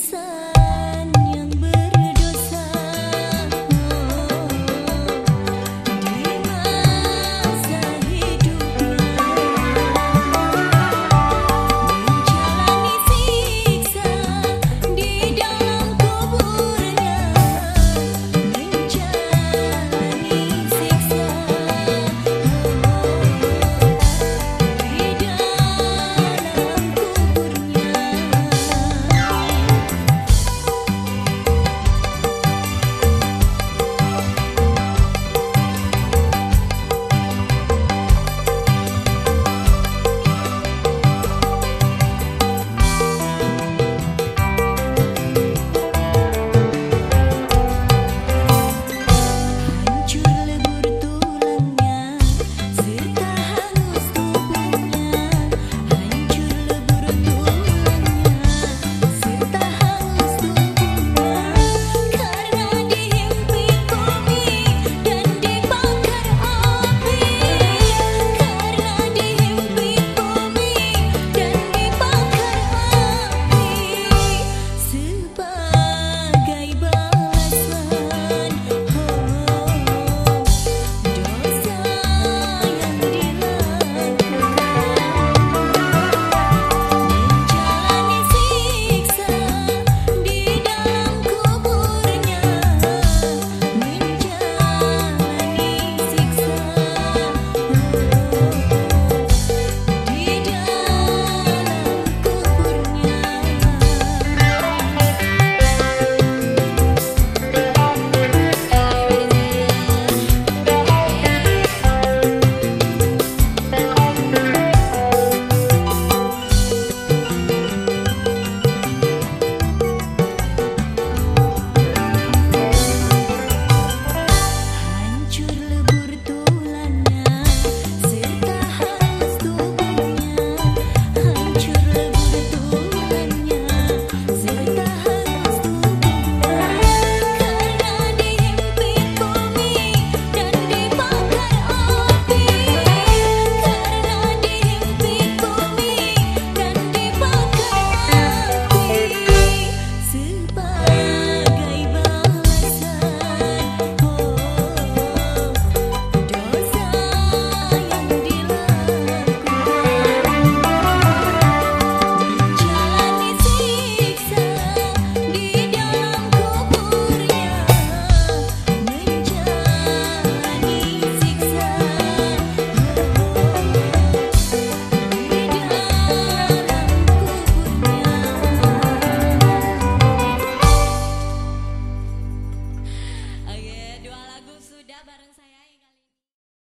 Insan